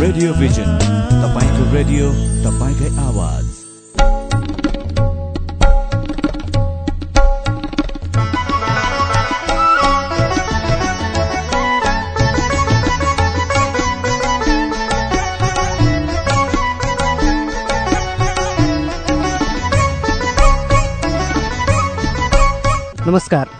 Radio vision तपाईँको radio तपाईँकै आवाज नमस्कार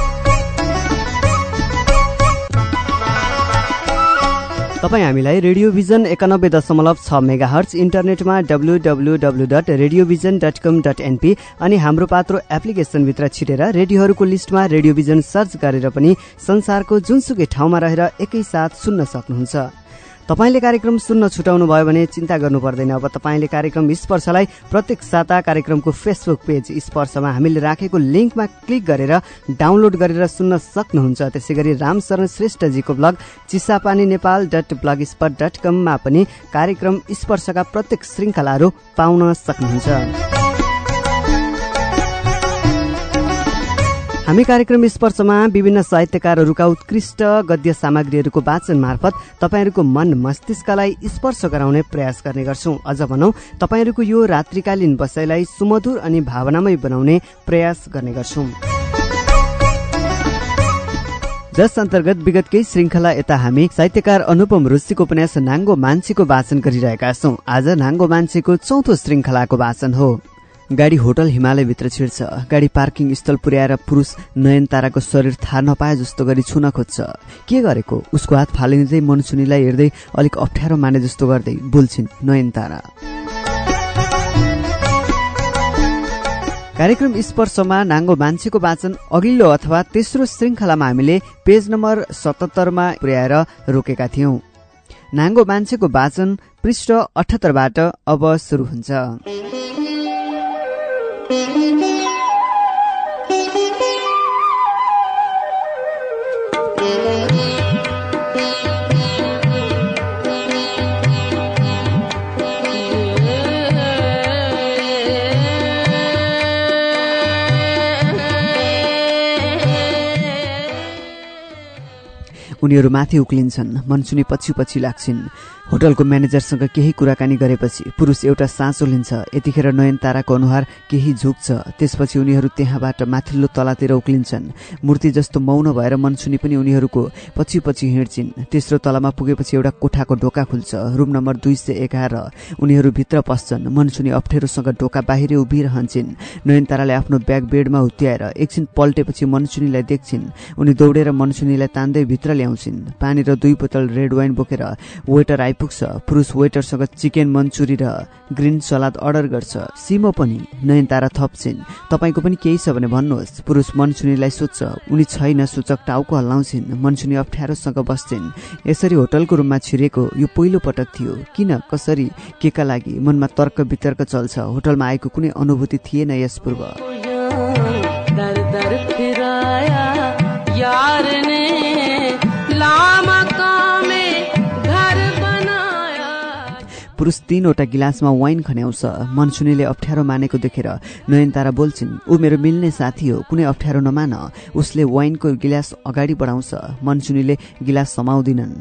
तपाईँ हामीलाई रेडियो भिजन एकानब्बे दशमलव छ मेगा हर्च इन्टरनेटमा W W W dot Radio Vision dot com dot NP अनि हाम्रो पात्रो एप्लिकेसनभित्र छिरेर रेडियोहरूको लिस्टमा रेडियो भिजन सर्च गरेर पनि संसारको जुनसुकै ठाउँमा रहेर एकैसाथ सुन्न सक्नुहुन्छ। तपाईँले कार्यक्रम सुन्न छुटाउनु भयो भने चिन्ता गर्नु पर्दैन। अब तपाईँले कार्यक्रम स्पर्शलाई प्रत्येक साता कार्यक्रमको फेसबुक पेज स्पर्शमा हामीले राखेको लिङ्कमा क्लिक गरेर डाउनलोड गरेर सुन्न सक्नुहुन्छ। त्यसै गरी Ramsharan श्रेष्ठजीको blog Chisapani Nepal dot Blogspot dot कममा पनि कार्यक्रम स्पर्शका प्रत्येक श्रृङ्खलाहरू पाउन सक्नुहुन्छ। हामी कार्यक्रम स्पर्शमा विभिन्न साहित्यकारहरूका उत्कृष्ट गद्य सामग्रीहरूको वाचन मार्फत तपाईँहरूको मन मस्तिष्कलाई स्पर्श गराउने प्रयास गर्ने गर्छौं। अझ भनौं तपाईँहरूको यो रात्रिकालीन बसाइलाई सुमधुर अनि भावनामय बनाउने प्रयास गर्ने गर्छौं। जस अन्तर्गत विगत केही श्रृङ्खला यता हामी साहित्यकार अनुपम रुचिको उपन्यास नाङ्गो मान्छेको वाचन गरिरहेका छौं। आज नाङ्गो मान्छेको चौथो श्रृङ्खलाको वाचन हो। गाडी होटल हिमालयभित्र छिर्छ। गाडी पार्किङ स्थल पुर्याएर पुरुष नयनताराको शरीर थाहा नपाए जस्तो गरी छुन खोज्छ। के गरेको? उसको हात फालिँदै मनसुनीलाई हेर्दै अलिक अप्ठ्यारो माने जस्तो गर्दै बोल्छिन् नयनतारा कार्यक्रम स्पर्शमा नाङ्गो मान्छेको वाचन अघिल्लो अथवा तेस्रो श्रृङ्खलामा हामीले पेज नम्बर सतहत्तरमा पुर्याएर रोकेका थियौं। नाङ्गो मान्छेको वाचन पृष्ठ अठहत्तरबाट अब सुरु हुन्छ। उनीहरू माथि उक्लिन्छन्। मनसुनी पछि पछि लाग्छिन्। होटलको म्यानेजरसँग केही कुराकानी गरेपछि पुरुष एउटा साँचो लिन्छ। यतिखेर नयन ताराको अनुहार केही झुक्छ। त्यसपछि उनीहरू त्यहाँबाट माथिल्लो तलातिर उक्लिन्छन्। मूर्ति जस्तो मौन भएर मनसुनी पनि उनीहरूको पछि पछि हिँड्छिन्। तेस्रो तलामा पुगेपछि एउटा कोठाको ढोका खुल्छ। रुम नम्बर दुई सय एघार। उनीहरू भित्र पस्छन्। मनसुनी अप्ठ्यारोसँग ढोका बाहिरै उभिरहन्छन्। नयन ताराले आफ्नो ब्याग बेडमा हुत्याएर एकछिन पल्टेपछि मनसुनीलाई देख्छिन्। उनी दौडेर मनसुनीलाई तान्दै भित्र ल्याउँछिन्। पानी र दुई बोतल रेड वाइन बोकेर वेटर आइपुग्छ पुरुष वेटरसँग चिकन मन्चुरी र ग्रिन सलाद अर्डर गर्छ। सिमो पनि नयन तारा थप्छिन्। तपाईँको पनि केही छ भने भन्नुहोस्। पुरुष मनसुनीलाई सोध्छ। उनी छैन सूचक टाउको हल्लाउँछिन्। मनसुनी अप्ठ्यारोसँग बस्छिन्। यसरी होटलको रुममा छिरेको यो पहिलो पटक थियो। किन? कसरी? केका लागि? मनमा तर्क वितर्क चल्छ। होटलमा आएको कुनै अनुभूति थिएन यस पूर्व पुरुष तीनवटा गिलासमा वाइन खन्याउँछ। मनसुनीले अप्ठ्यारो मानेको देखेर नयनतारा बोल्छिन् ऊ मेरो मिल्ने साथी हो कुनै अप्ठ्यारो नमान। उसले वाइनको गिलास अगाडि बढाउँछ। मनसुनीले गिलास समाउँदिनन्।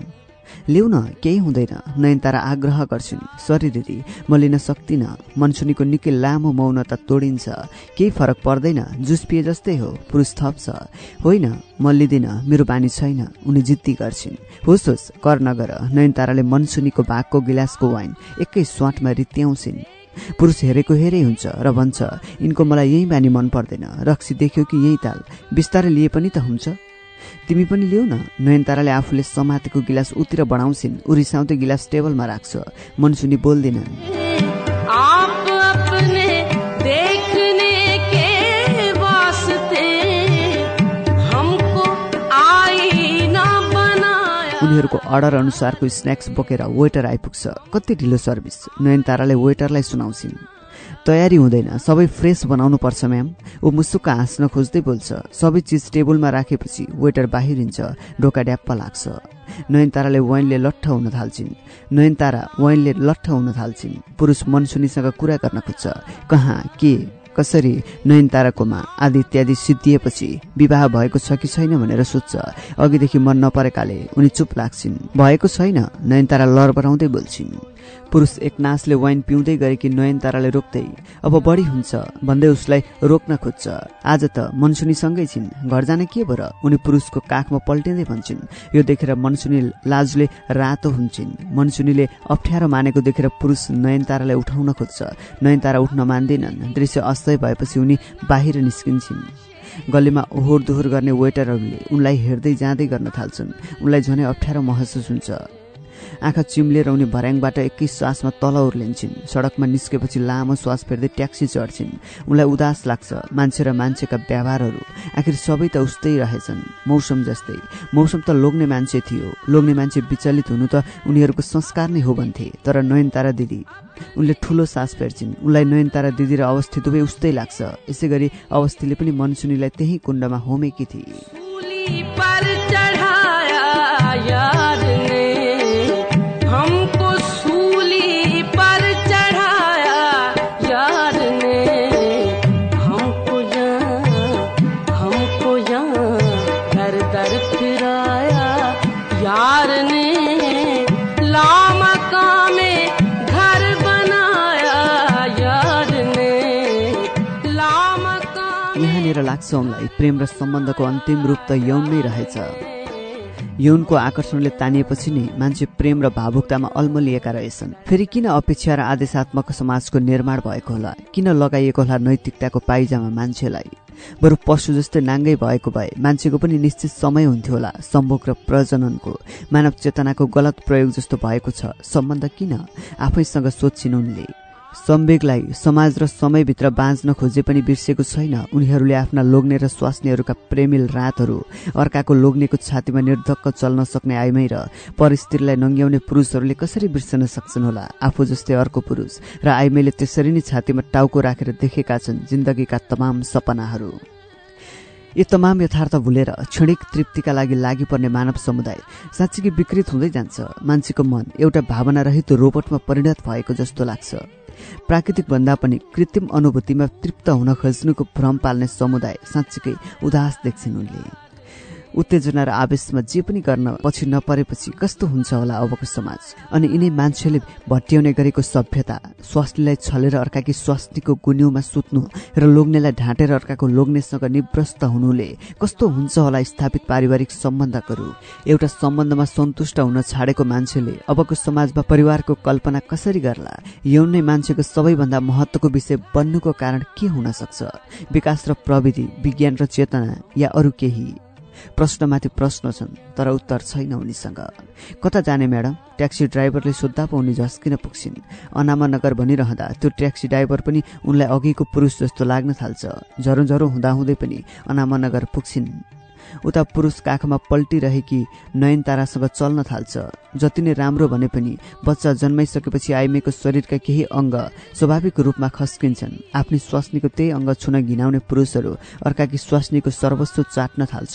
ल्याउ न केही हुँदैन। नयनतारा आग्रह गर्छिन् सरी दिदी म लिन सक्दिनँ मनसुनीको निकै लामो मौनता तोडिन्छ। केही फरक पर्दैन। जुस पिए जस्तै हो। पुरुष थप्छ। होइन म लिँदिन। मेरो बानी छैन। उनी जिद्दी गर्छिन्। होस् होस् कर नगर नयनताराले मनसुनीको भागको गिलासको वाइन एकै स्वाटमा रित्याउँछिन्। पुरुष हेरेको हेरै हुन्छ र भन्छ यिनको मलाई यही बानी मन पर्दैन। रक्सी देख्यो कि यही ताल। बिस्तारै लिए पनि त हुन्छ। तिमी पनि ल्याउ न। नयनताराले आफूले समातेको गिलास उतिर बढाउँछिन्। ऊ रिसाउँदै गिलास टेबलमा राख्छ। मनसुनी बोल्दिनन्। उनीहरूको अर्डर अनुसारको स्न्याक्स बोकेर वेटर आइपुग्छ। कति ढिलो सर्भिस। नयनताराले वेटरलाई सुनाउँछिन्। तयारी हुँदैन। सबै फ्रेस बनाउनु पर्छ म्याम। ऊ मुसुक्क हाँस्न खोज्दै बोल्छ। सबै चिज टेबलमा राखेपछि वेटर बाहिरिन्छ। ढोका ड्याप्प लाग्छ। नयनताराले वाइनले लट्ठ हुन थाल्छिन्। नयनतारा वाइनले लट्ठ हुन थाल्छिन्। पुरुष मनसुनीसँग कुरा गर्न खोज्छ। कहाँ के कसरी नयनताराकोमा आदि इत्यादि सिद्धिएपछि विवाह भएको छ कि छैन भनेर सोध्छ अघिदेखि मन नपरेकाले उनी चुप लाग्छिन्। भएको छैन। नयनतारा लरबराउँदै बोल्छिन्। पुरुष एक नाचले वाइन पिउँदै गरेकी नयनताराले रोक्दै। अब बढी हुन्छ भन्दै उसलाई रोक्न खोज्छ। आज त मनसुनीसँगै छिन्। घर जाने के भएर उनी पुरुषको काखमा पल्टिँदै भन्छन्। यो देखेर मनसुनी लाजले रातो हुन्छन्। मनसुनीले अप्ठ्यारो मानेको देखेर पुरुष नयनतारालाई उठाउन खोज्छ। नयनतारा उठ्न मान्दैनन्। दृश्य अस्तै भएपछि उनी बाहिर निस्किन्छन्। गल्लीमा ओहोर दोहोर गर्ने वेटरहरूले उनलाई हेर्दै जाँदै गर्न थाल्छन्। उनलाई झनै अप्ठ्यारो महसुस हुन्छ। आँखा चिम्लेर उनी भर्याङबाट एकै श्वासमा तल उर्लिन्छन् सडकमा निस्केपछि लामो श्वास फेर्दै ट्याक्सी चढ्छिन्। उनलाई उदास लाग्छ मान्छे र मान्छेका व्यवहारहरू। आखिर सबै त उस्तै रहेछन्। मौसम जस्तै। मौसम त लोग्ने मान्छे थियो। लोग्ने मान्छे विचलित हुनु त उनीहरूको संस्कार नै हो भन्थे। तर नयनतारा दिदी उनले ठुलो सास फेर्छिन्। उनलाई नयनतारा दिदी र अवस्थी दुवै उस्तै लाग्छ। यसै गरी अवस्थीले पनि मनसुनीलाई त्यही कुण्डमा होमेकी थिए। यहाँनिर लाग्छ उनलाई प्रेम र सम्बन्धको अन्तिम रूप त यौन नै रहेछ। यौनको आकर्षणले तानिएपछि नै मान्छे प्रेम र भावुकतामा अल्मलिएका रहेछन्। फेरि किन अपेक्षा र आदेशात्मक समाजको निर्माण भएको होला? किन लगाइएको होला नैतिकताको पाइजामा मान्छेलाई? बरु पशु जस्तै नाङ्गै भएको भए मान्छेको पनि निश्चित समय हुन्थ्यो होला सम्भोग र प्रजननको मानव चेतनाको गलत प्रयोग जस्तो भएको छ। सम्बन्ध किन? आफैसँग सोध्छिन् उनले। सम्वेगलाई समाज र समयभित्र बाँच्न खोजे पनि बिर्सेको छैन। उनीहरूले आफ्ना लोग्ने र स्वास्नीहरूका प्रेमिल रातहरू अर्काको लोग्नेको छातीमा निर्धक्क चल्न सक्ने आइमै र परिस्थितिलाई नङ्ग्याउने पुरुषहरूले कसरी बिर्सन सक्छन् होला? आफू जस्तै अर्को पुरुष र आइमैले त्यसरी नै छातीमा टाउको राखेर देखेका छन् जिन्दगीका तमाम सपनाहरू। यी तमाम यथार्थ भुलेर क्षणिक तृप्तिका लागि लागि पर्ने मानव समुदाय साँच्चीकै विकृत हुँदै जान्छ। मान्छेको मन एउटा भावना रहित रोबोटमा परिणत भएको जस्तो लाग्छ। प्राकृतिक भन्दा पनि कृत्रिम अनुभूतिमा तृप्त हुन खोज्नुको भ्रम पाल्ने समुदाय साँच्चीकै उदास देख्छन् उनले। उत्तेजना र आवेशमा जे पनि गर्न पछि नपरेपछि कस्तो हुन्छ होला अबको समाज? अनि यिनै मान्छेले भट्ट्याउने गरेको सभ्यता स्वास्नीलाई छलेर अर्काकी स्वास्नीको गुन्युमा सुत्नु र लोग्नेलाई ढाँटेर अर्काको लोग्नेसँग निव्रस्त हुनुले कस्तो हुन्छ होला स्थापित पारिवारिक सम्बन्धहरू एउटा सम्बन्धमा सन्तुष्ट हुन छाडेको मान्छेले अबको समाजमा परिवारको कल्पना कसरी गर्ला? यौन नै मान्छेको सबैभन्दा महत्वको विषय बन्नुको कारण के हुन सक्छ? विकास र प्रविधि विज्ञान र चेतना या अरू केही? प्रश्नमाथि प्रश्न छन् तर उत्तर छैन उनीसँग। कता जाने म्याडम? ट्याक्सी ड्राइभरले सोद्धा पो उनी झस्किन पुग्छिन्? अनामा नगर भनिरहँदा त्यो ट्याक्सी ड्राइभर पनि उनलाई अघिको पुरुष जस्तो लाग्न थाल्छ। झरो झरो हुँदाहुँदै पनि अनामा नगर पुग्छिन्। उता पुरुष काखमा पल्टिरहेकी नयनतारासँग चल्न थाल्छ। जति नै राम्रो भने पनि बच्चा जन्माइसकेपछि आइमेको शरीरका केही अङ्ग स्वाभाविक रूपमा खस्किन्छन्। आफ्नै स्वास्नीको त्यही अङ्ग छुन घिनाउने पुरुषहरू अर्काकी स्वास्नीको सर्वस्व चाट्न थाल्छ।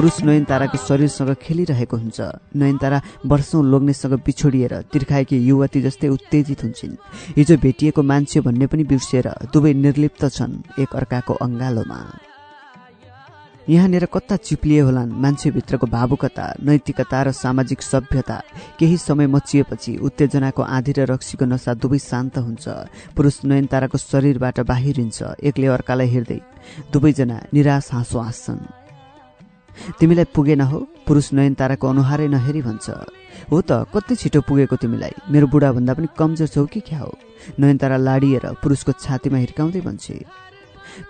पुरुष नयनताराको शरीरसँग खेलिरहेको हुन्छ। नयनतारा वर्षौं लोग्नेसँग बिछोडिएर तिर्खाएकी युवती जस्तै उत्तेजित हुन्छन्। हिजो भेटिएको मान्छे भन्ने पनि बिर्सिएर दुवै निर्लिप्त छन् एक अर्काको अङ्गालोमा यहाँनिर कता चिप्लिए होलान् मान्छेभित्रको भावुकता नैतिकता र सामाजिक सभ्यता? केही समय मचिएपछि उत्तेजनाको आँधी र रक्सीको नसा दुवै शान्त हुन्छ। पुरुष नयनताराको शरीरबाट बाहिरिन्छ। एकले अर्कालाई हेर्दै दुवैजना निराश हाँसो हाँस्छन्। तिमीलाई पुगेन हो? पुरुष नयनताराको अनुहारै नहेरी भन्छ। हो त कति छिटो पुगेको तिमीलाई? मेरो बुढाभन्दा पनि कमजोर छौ कि क्या हो? नयनतारा लाडिएर पुरुषको छातीमा हिर्काउँदै भन्छे।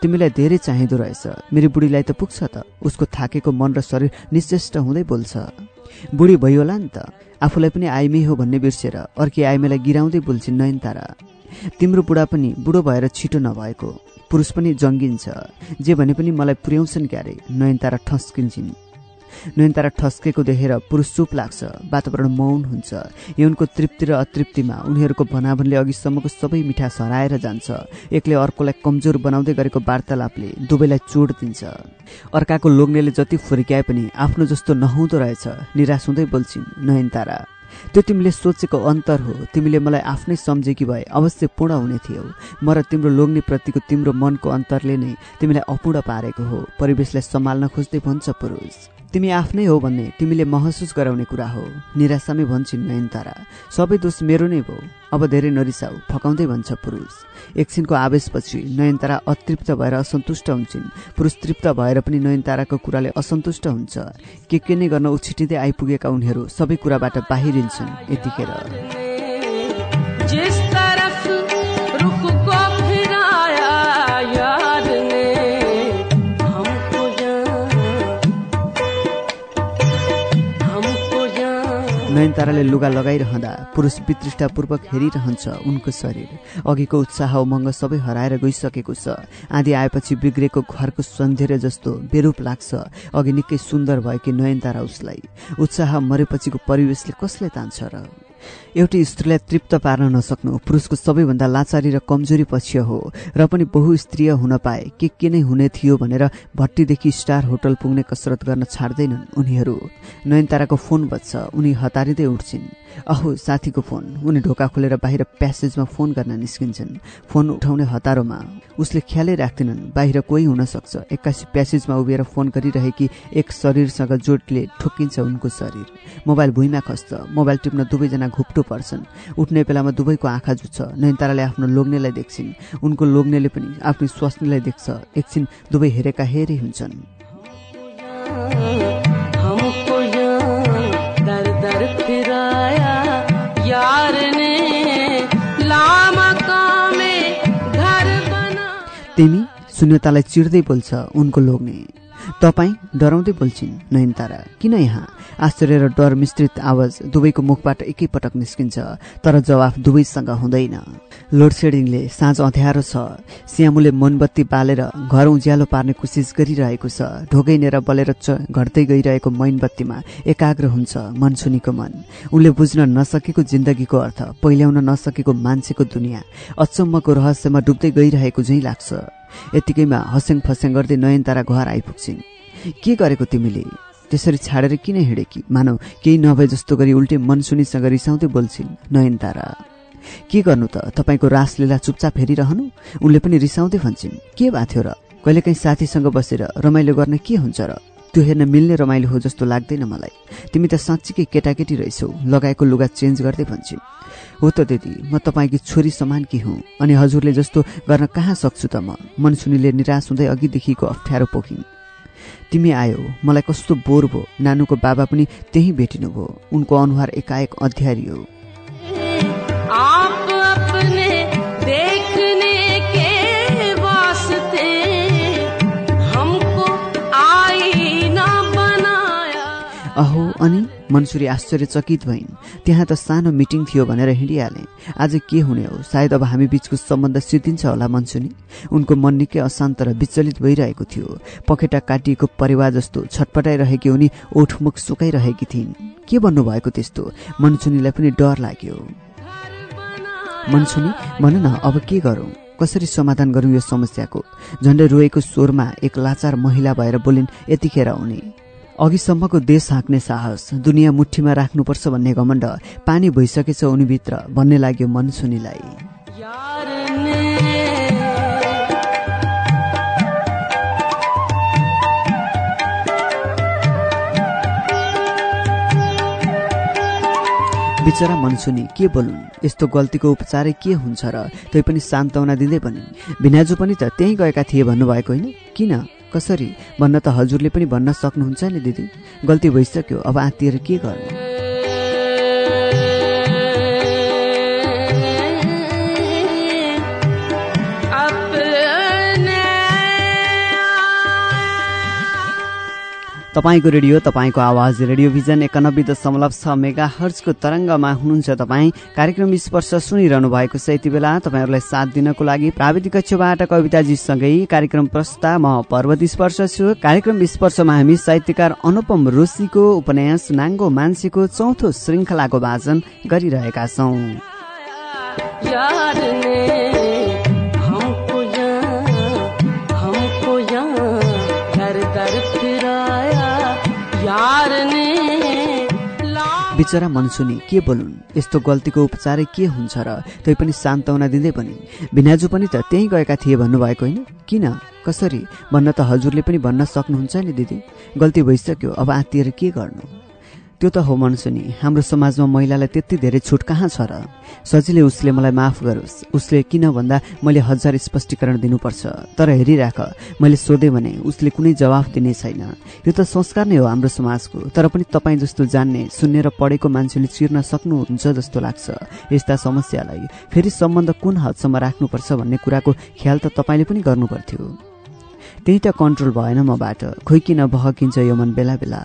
तिमीलाई धेरै चाहिँदो रहेछ। मेरो बुढीलाई त पुग्छ त। उसको थाकेको मन र शरीर निश्चेष्ट हुँदै बोल्छ। बुढी भइहोला नि त। आफूलाई पनि आइमे हो भन्ने बिर्सेर अर्की आइमेलाई गिराउँदै बोल्छिन् नयनतारा। तिम्रो बुढा पनि बुढो भएर छिटो नभएको। पुरुष पनि जङ्गिन्छ जे भने पनि मलाई पुर्याउँछन् क्यारे। नयनतारा ठस्किन्छन्। नयनतारा ठस्केको देखेर पुरुष चुप लाग्छ वातावरण मौन हुन्छ। यौनको तृप्ति र अतृप्तिमा उनीहरूको भनाभनले अघिसम्मको सबै मिठास हराएर जान्छ। एकले अर्कोलाई कमजोर बनाउँदै गरेको वार्तालापले दुवैलाई चोट दिन्छ। अर्काको लोग्नेले जति फुर्क्याए पनि आफ्नो जस्तो नहुँदो रहेछ निराश हुँदै बोल्छिन् नयनतारा। त्यो तिमीले सोचेको अन्तर हो। तिमीले मलाई आफ्नै सम्झेकी भए अवश्य पूर्ण हुने थियौ। म र तिम्रो लोग्नेप्रतिको तिम्रो मनको अन्तरले नै तिमीलाई अपूर्ण पारेको हो। परिवेशलाई सम्हाल्न खोज्दै भन्छ पुरुष। तिमी आफ्नै हो भन्ने तिमीले महसुस गराउने कुरा हो। निराशामै भन्छन् नयनतारा। सबै दोष मेरो नै भयो। अब धेरै नरिसाउ फकाउँदै भन्छ पुरुष। एकछिनको आवेशपछि नयनतारा अतृप्त भएर असन्तुष्ट हुन्छन्। पुरुष तृप्त भएर पनि नयनताराको कुराले असन्तुष्ट हुन्छ। के के नै गर्न उछिटिँदै आइपुगेका उनीहरू सबै कुराबाट बाहिरिन्छन्। यतिखेर नयनताराले लुगा लगाइरहँदा पुरुष वितृष्टापूर्वक हेरिरहन्छ उनको शरीर। अघिको उत्साह उमङ्ग सबै हराएर गइसकेको छ। आधी आएपछि बिग्रेको घरको सन्ध्येर जस्तो बेरूप लाग्छ। अघि निकै सुन्दर भएकी नयनतारा उसलाई। उत्साह मरेपछिको परिवेशले कसले तान्छ र? एउटी स्त्रीलाई तृप्त पार्न नसक्नु पुरुषको सबैभन्दा लाचारी र कमजोरी पक्ष हो। र पनि बहु स्त्रीय हुन पाए के के नै हुने थियो भनेर भट्टीदेखि स्टार होटल पुग्ने कसरत गर्न छाड्दैनन् उनीहरू। नयनताराको फोन बज्छ उनी हतारिँदै उठ्छिन्। अहो साथीको फोन। उनी ढोका खोलेर बाहिर प्यासेजमा फोन गर्न निस्किन्छन्। फोन उठाउने हतारोमा। उसले ख्यालै राख्दैनन् बाहिर कोही हुन सक्छ। एक्कासी प्यासेजमा उभिएर फोन गरिरहेकी एक शरीरसँग जोडले ठोकिन्छ उनको शरीर। मोबाइल भुइँमा खस्छ। मोबाइल टिप्न दुवैजना घुप्टो पर्छन्। उठ्ने बेलामा दुवैको आँखा जुत्छ नयनताराले आफ्नो लोग्नेलाई देख्छिन्। उनको लोग्नेले पनि आफ्नो स्वास्नीलाई देख्छ। एकछिन दुवै हेरेका हेरे हुन्छन्। तिमी शून्यतालाई चिर्दै बोल्छ उनको लोग्ने। तपाईँ डराउँदै बोल्छिन् नयनतारा किन यहाँ? आश्चर्य र डर मिश्रित आवाज दुवैको मुखबाट एकैपटक निस्किन्छ तर जवाफ दुवैसँग हुँदैन। लोडसेडिङले साँझ अँध्यारो छ। स्यामुले मोमबत्ती बालेर घर उज्यालो पार्ने कोसिस गरिरहेको छ। ढोगैनेर बलेर च घट्दै गइरहेको मैनबत्तीमा एकाग्र हुन्छ मनसुनीको मन। उनले बुझ्न नसकेको जिन्दगीको अर्थ पहिल्याउन नसकेको मान्छेको दुनियाँ अचम्मको रहस्यमा डुब्दै गइरहेको झैँ लाग्छ। यतिकैमा हस्याङ फस्याङ गर्दै नयनतारा घर आइपुग्छिन्। के गरेको तिमीले? त्यसरी छाडेर किन हिँडेकी? मानव केही नभए जस्तो गरी उल्टे मनसुनीसँग रिसाउँदै बोल्छिन् नयनतारा। के गर्नु त? तपाईँको रासलीला चुपचाप हेरिरहनु? उनले पनि रिसाउँदै भन्छन् के भएको थियो र? कहिलेकाहीँ साथीसँग बसेर रमाइलो गर्न के हुन्छ र? त्यो हेर्न मिल्ने रमाइलो हो जस्तो लाग्दैन मलाई। तिमी त साँच्चीकै केटाकेटी रहेछौ लगाएको लुगा चेन्ज गर्दै भन्छन् हो त दिदी म तपाईँकी छोरी समान कि हुँ? अनि हजुरले जस्तो गर्न कहाँ सक्छु त म? मनसुनीले निराश हुँदै अघिदेखिको अप्ठ्यारो पोखिन्। तिमी आयो मलाई कस्तो बोर भयो। नानुको बाबा पनि त्यही भेटिनुभयो। उनको अनुहार एकाएक अध्यारियो आप अहो अनि? मनसुरी आश्चर्यचकित भइन्। त्यहाँ त सानो मिटिङ थियो भनेर हिँडिहाले। आज के हुने हो? सायद अब हामी बीचको सम्बन्ध सिद्धिन्छ होला मनसुनी। उनको मन निकै अशान्त र विचलित भइरहेको थियो। पखेटा काटिएको परिवार जस्तो छटपटाइरहेकी उनी ओठमुख सुकाइरहेकी थिइन्। के भन्नुभएको त्यस्तो? मनसुनीलाई पनि डर लाग्यो। मनसुनी भन न अब के गरौँ? कसरी समाधान गरौँ यो समस्याको? झन्डै रोएको स्वरमा एक लाचार महिला भएर बोलिन् यतिखेर उनी अघिसम्मको देश हाँक्ने साहस दुनियाँ मुठीमा राख्नुपर्छ भन्ने घमण्ड पानी भइसकेछ उनीभित्र भन्ने लाग्यो मनसुनीलाई। यार ने बिचरा मनसुनी के बोलुन् यस्तो गल्तीको उपचारै के हुन्छ र? तै पनि सान्त्वना दिँदै भनिन् भिनाजु पनि त त्यहीँ गएका थिए भन्नुभएको होइन? किन? कसरी? भन्न त हजुरले पनि भन्न सक्नुहुन्छ नि दिदी। गल्ती भइसक्यो। अब आत्तिएर के गर्नु? तपाईँको रेडियो तपाईँको आवाज रेडियो भिजन एकानब्बे दशमलव छ मेगा हर्चको तरङ्गमा हुनुहुन्छ तपाईँ। कार्यक्रम स्पर्श सुनिरहनु भएको छ यति बेला। तपाईँहरूलाई साथ दिनको लागि प्राविधिक कक्षबाट कविताजीसँगै कार्यक्रम प्रस्ता म पर्वत स्पर्श छु। कार्यक्रम स्पर्शमा हामी साहित्यकार अनुपम रोशीको उपन्यास नाङ्गो मान्छेको चौथो श्रृङ्खलाको वाचन गरिरहेका छौँ। बिचरा मनसुनी के बोलुन्? यस्तो गल्तीको उपचारै के हुन्छ र? तै पनि सान्तवना दिँदै पनि भिनाजु पनि त त्यहीँ गएका थिए भन्नुभएको होइन? किन? कसरी? भन्न त हजुरले पनि भन्न सक्नुहुन्छ नि दिदी। गल्ती भइसक्यो। अब आत्तिएर के गर्नु? त्यो त हो मनसुनी। हाम्रो समाजमा महिलालाई त्यति धेरै छुट कहाँ छ र? सजिलै उसले मलाई माफ गरोस्। उसले किन भन्दा मैले हजार स्पष्टीकरण दिनुपर्छ। तर हेरिराख मैले सोधेँ भने उसले कुनै जवाफ दिने छैन। यो त संस्कार नै हो हाम्रो समाजको। तर पनि तपाईँ जस्तो जान्ने सुन्ने र पढेको मान्छेले चिर्न सक्नुहुन्छ जस्तो लाग्छ यस्ता समस्यालाई। फेरि सम्बन्ध कुन हदसम्म राख्नुपर्छ भन्ने कुराको ख्याल त तपाईँले पनि गर्नुपर्थ्यो। त्यही त कन्ट्रोल भएन मबाट। खोइ किन बहकिन्छ यो मन बेला बेला।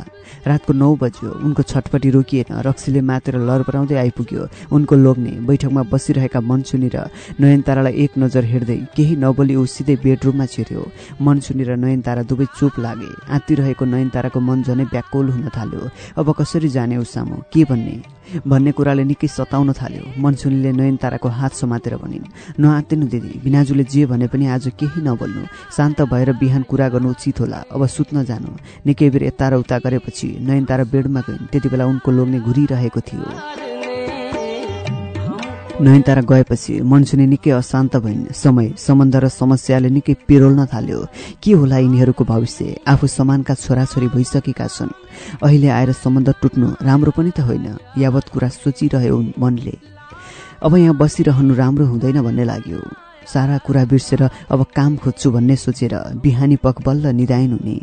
रातको नौ बज्यो। उनको छटपटी रोकिएन। रक्सीले मातेर लरपराउँदै आइपुग्यो। उनको लोग्ने बैठकमा बसिरहेका मनसुनी र नयनतारालाई एक नजर हेर्दै केही नबोली ऊ सिधै बेडरुममा छिर्यो। मनसुनी र नयनतारा दुवै चुप लागे। आत्तिरहेको नयनताराको मन झनै व्याकुल हुन थाल्यो। अब कसरी जाने ऊ सामु? के भन्ने? भन्ने कुराले निकै सताउन थाल्यो। मनसुनीले नयनताराको हात समातेर भनिन् नआत्तिनु दिदी बिनाजुले जे भने पनि आज केही नबोल्नु। शान्त भएर बिहान कुरा गर्नु उचित होला। अब सुत्न जानु। निकै बेर यता र उता गरेपछि नयनतारा बेडमा गइन्। त्यति बेला उनको लोग्ने घुरिरहेको थियो। नयनतारा गएपछि मनसुनी निकै अशान्त भइन्। समय सम्बन्ध र समस्याले निकै पिरोल्न थाल्यो। के होला यिनीहरूको भविष्य? आफू समानका छोराछोरी भइसकेका छन्। अहिले आएर सम्बन्ध टुट्नु राम्रो पनि त होइन यावत कुरा सोचिरह्यो मनले। अब यहाँ बसिरहनु राम्रो हुँदैन भन्ने लाग्यो। सारा कुरा बिर्सेर अब काम खोज्छु भन्ने सोचेर बिहानी पख बल्ल निदाइन हुने।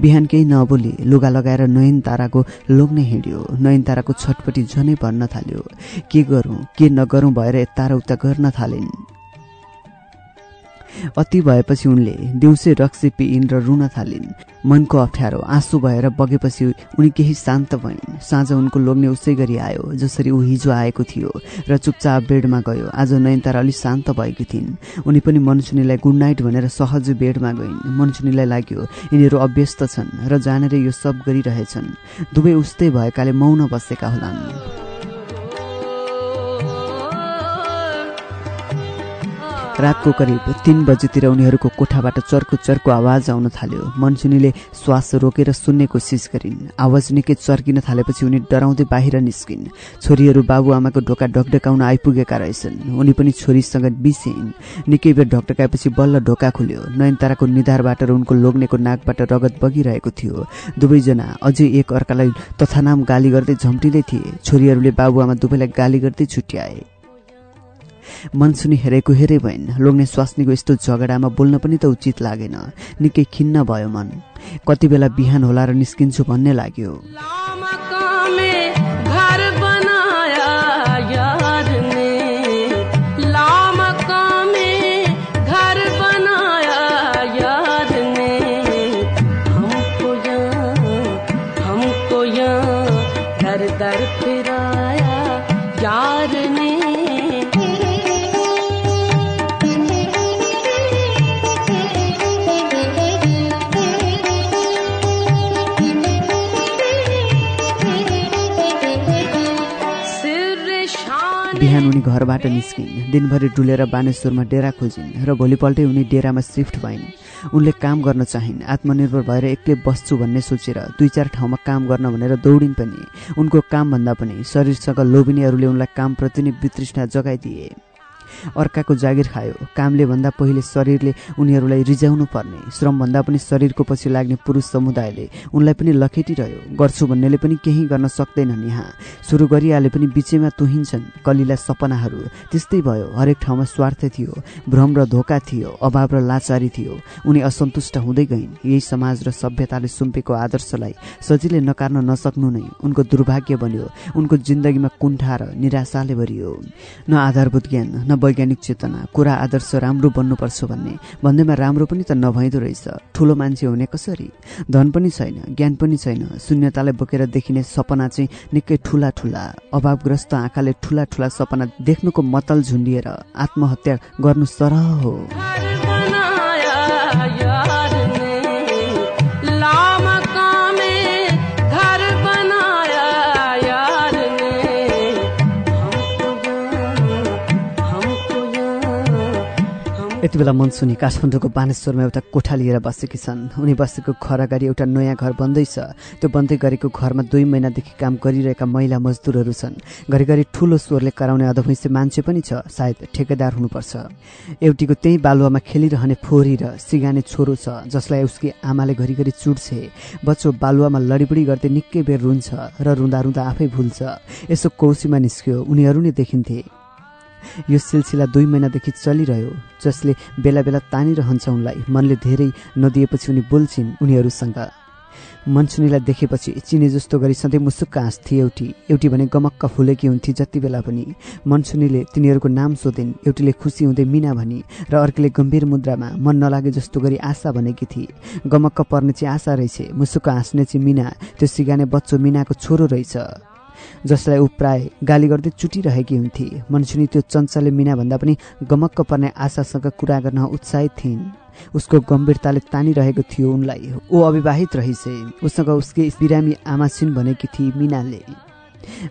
बिहान केही नबोली लुगा लगाएर नयन ताराको लोग्ने हिँड्यो। नयन ताराको छटपटी झनै भर्न थाल्यो। के गरौँ के नगरौँ भएर यता र उता गर्न थालिन्। अति भएपछि उनले दिउँसै रक्सी पिइन् र रुन थालिन्। मनको अप्ठ्यारो आँसु भएर बगेपछि उनी केही शान्त भइन्। साँझ उनको लोग्ने उसै गरी आयो जसरी ऊ हिजो आएको थियो र चुपचाप बेडमा गयो। आज नयनतारा अलि शान्त भएकी थिइन्। उनी पनि मनसुनीलाई गुड नाइट भनेर सहज बेडमा गइन्। मनसुनीलाई लाग्यो यिनीहरू अभ्यस्त छन् र जानेर यो सब गरिरहेछन्। दुवै उस्तै भएकाले मौन बसेका होलान्। रातको करिब तीन बजीतिर उनीहरूको कोठाबाट चर्को चर्को आवाज आउन थाल्यो। मनसुनीले श्वास रोकेर सुन्ने कोसिस गरिन्। आवाज निकै चर्किन थालेपछि उनी डराउँदै बाहिर निस्किन्। छोरीहरू बाबुआमाको ढोका ढकढकाउन आइपुगेका रहेछन्। उनी पनि छोरीसँग बिसिन्। निकै बेर ढकढकाएपछि बल्ल ढोका खुल्यो। नयनताराको निधारबाट र उनको लोग्नेको नाकबाट रगत बगिरहेको थियो। दुवैजना अझै एक अर्कालाई तथानाम गाली गर्दै झम्टिँदै थिए। छोरीहरूले बाबुआमा दुवैलाई गाली गर्दै छुट्याए। मनसुनी हेरेको हेरे भइन् लोग्ने स्वास्नीको यस्तो झगडामा बोल्न पनि त उचित लागेन। निकै खिन्न भयो मन। कति बेला बिहान होला र निस्किन्छु भन्ने लाग्यो। बिहान उनी घरबाट निस्किन्। दिनभरि डुलेर बानेश्वरमा डेरा खोजिन् र भोलिपल्टै उनी डेरामा सिफ्ट भइन्। उनले काम गर्न चाहिन्। आत्मनिर्भर भएर एक्लै बस्छु भन्ने सोचेर दुई चार ठाउँमा काम गर्न भनेर दौडिन् पनि। उनको कामभन्दा पनि शरीरसँग लोभिनेहरूले उनलाई कामप्रति नै वितृष्णा जगाइदिए। अर्काको जागिर खायो। कामले भन्दा पहिले शरीरले उनीहरूलाई रिजाउनु पर्ने। श्रमभन्दा पनि शरीरको पछि लाग्ने पुरुष समुदायले उनलाई पनि लखेटिरह्यो। गर्छु भन्नेले पनि केही गर्न सक्दैनन् यहाँ। सुरु गरिहाले पनि बिचैमा तुहिन्छन् कलिला सपनाहरू। त्यस्तै भयो। हरेक ठाउँमा स्वार्थ थियो। भ्रम र धोका थियो। अभाव र लाचारी थियो। उनी असन्तुष्ट हुँदै गइन्। यही समाज र सभ्यताले सुम्पेको आदर्शलाई सजिलै नकार्न नसक्नु नै उनको दुर्भाग्य बन्यो। उनको जिन्दगीमा कुण्ठा र निराशाले भरियो। न आधारभूत ज्ञान न वैज्ञानिक चेतना कुरा आदर्श राम्रो बन्नुपर्छ भन्ने। भन्दैमा राम्रो पनि त नभइदो रहेछ। ठुलो मान्छे हुने कसरी? धन पनि छैन ज्ञान पनि छैन। शून्यतालाई बोकेर देखिने सपना चाहिँ निकै ठुला ठुला अभावग्रस्त आँखाले ठुला ठुला सपना देख्नुको मतल झुन्डिएर आत्महत्या गर्नु सरह हो। यति बेला मनसुनी काठमाडौँको बानेश्वरमा एउटा कोठा लिएर बसेकी छन्। उनी बसेको घर अगाडि एउटा नयाँ घर बन्दैछ त्यो बन्दै गरेको घरमा दुई महिनादेखि काम गरिरहेका महिला मजदुरहरू छन्। घरिघरि ठुलो स्वरले कराउने अधभैँसे मान्छे पनि छ। सायद ठेकेदार हुनुपर्छ। एउटीको त्यही बालुवामा खेलिरहने फोहोरी र सिगाने छोरो छ जसलाई उसकी आमाले घरिघरि चुड्छे। बच्चो बालुवामा लडीबडी गर्दै निकै बेर रुन्छ र रुँदा रुँदा आफै भुल्छ। यसो कौसीमा निस्क्यो। उनीहरू नै देखिन्थे। यो सिलसिला दुई महिनादेखि चलिरह्यो जसले बेला बेला तानिरहन्छ उनलाई। मनले धेरै नदिएपछि उनी बोल्छिन् उनीहरूसँग। मनसुनीलाई देखेपछि चिने जस्तो गरी सधैँ मुसुक्क हाँस्थे एउटी। एउटी भने गमक्क फुलेकी हुन्थे जति बेला पनि। मनसुनीले तिनीहरूको नाम सोधिन् एउटीले खुसी हुँदै मिना भनी र अर्कीले गम्भीर मुद्रामा मन नलागे जस्तो गरी आशा भनेकी थिए गमक्क पर्ने चाहिँ आशा रहेछ मुसुक्क हाँस्ने चाहिँ मिना। त्यो सिगाने बच्चो मिनाको छोरो रहेछ। जसलाई ऊ प्राय गाली गर्दै चुटिरहेकी हुन्थे। मनसुनी त्यो चञ्चले मिनाभन्दा पनि गमक्क पर्ने आशासँग कुरा गर्न उत्साहित थिइन्। उसको गम्भीरताले तानिरहेको थियो उनलाई। ऊ अविवाहित रहेछ उसँग उसकै बिरामी आमा छिन् भनेकी थिए मिनाले।